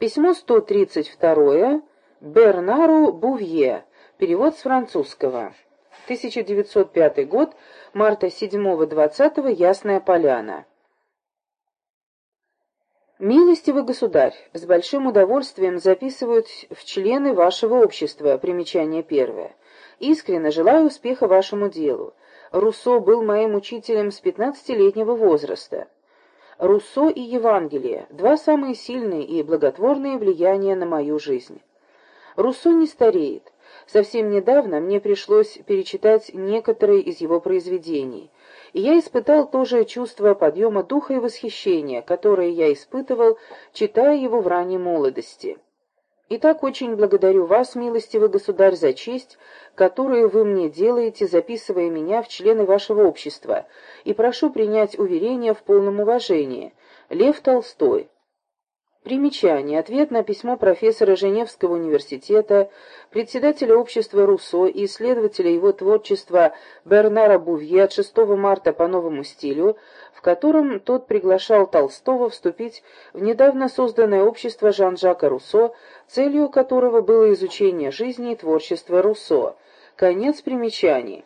Письмо 132 Бернару Бувье. Перевод с французского. 1905 год, марта 7-20, Ясная Поляна. Милостивый государь, с большим удовольствием записывают в члены вашего общества, примечание первое. Искренне желаю успеха вашему делу. Руссо был моим учителем с пятнадцатилетнего возраста. Руссо и Евангелие – два самые сильные и благотворные влияния на мою жизнь. Руссо не стареет. Совсем недавно мне пришлось перечитать некоторые из его произведений, и я испытал то же чувство подъема духа и восхищения, которое я испытывал, читая его в ранней молодости. Итак, очень благодарю вас, милостивый государь, за честь, которую вы мне делаете, записывая меня в члены вашего общества, и прошу принять уверение в полном уважении. Лев Толстой. Примечание. Ответ на письмо профессора Женевского университета, председателя общества Руссо и исследователя его творчества Бернара Бувье от 6 марта по новому стилю, в котором тот приглашал Толстого вступить в недавно созданное общество Жан-Жака Руссо, целью которого было изучение жизни и творчества Руссо. Конец примечаний.